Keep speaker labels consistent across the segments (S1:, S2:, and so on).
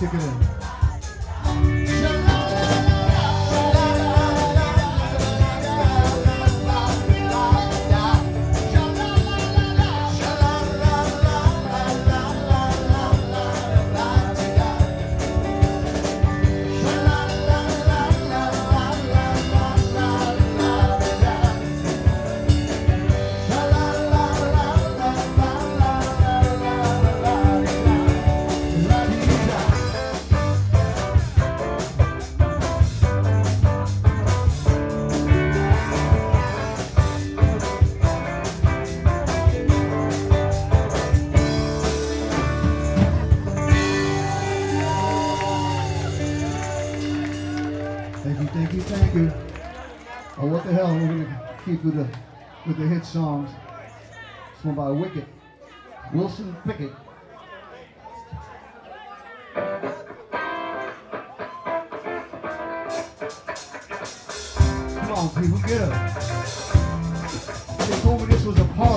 S1: Teşekkür ederim. Thank you, thank you, thank you. Oh, what the hell? We're gonna keep with the with the hit songs. This one by Wicked, Wilson Pickett. Come on, people, get up. They told me this was a party.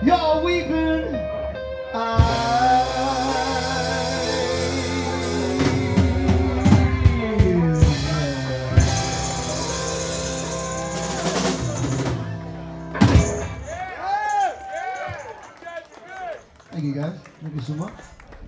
S1: You're weeping. Thank you guys. Thank you so much.